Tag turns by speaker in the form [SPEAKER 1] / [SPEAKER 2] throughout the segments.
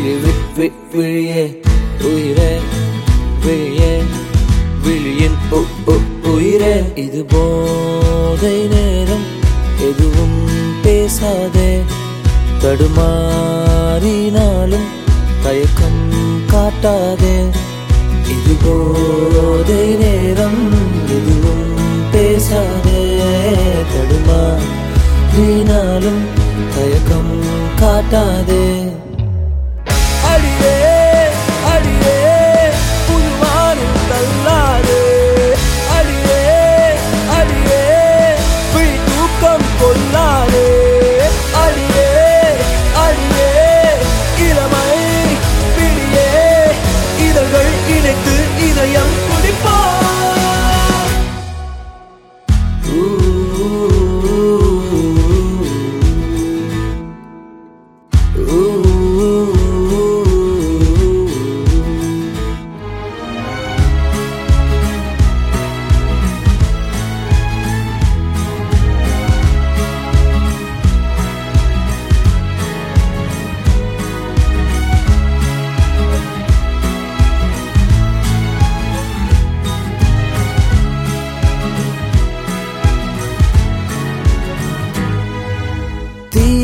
[SPEAKER 1] விழி விழியே உயிரே விழியே விழியின் உயிரே. இது போதை நேரம் எதுவும் பேசாதே. தடுமாறினாலும் தயக்கம் காட்டாதே. இது போதை நேரம் எதுவும் பேசாதே. தடுமாறினாலும் தயக்கம் காட்டாதே.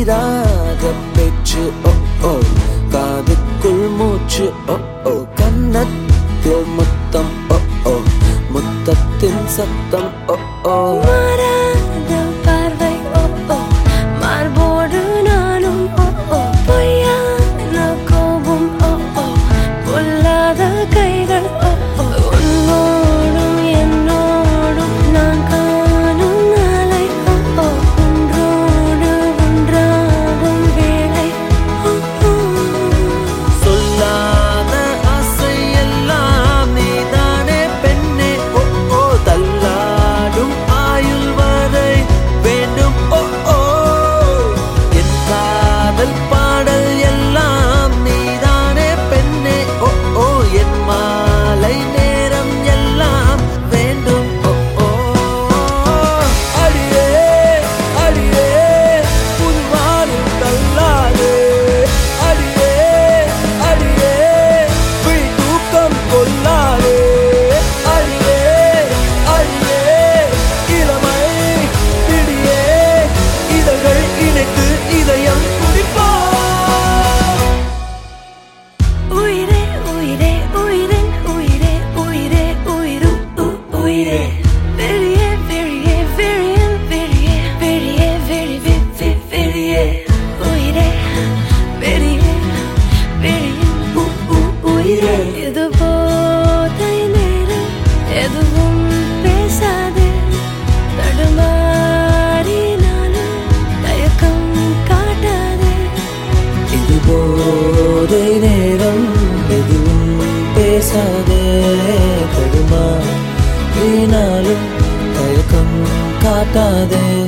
[SPEAKER 1] சீராக பேச்சு ஓ ஓ. காதுக்குள் மூச்சு ஓ ஓ. கன்னத்தில் முத்தம் ஓ ஓ. முத்தத்தின் சத்தம் ஓ
[SPEAKER 2] இது போதை நேரம் எதுவும் பேசாதே. தடுமாறினாலும் தயக்கம் காட்டாதே.
[SPEAKER 1] இது போதை நேரம் எதுவும் பேசாதே. தடுமாறினாலும் தயக்கம் காட்டாதே.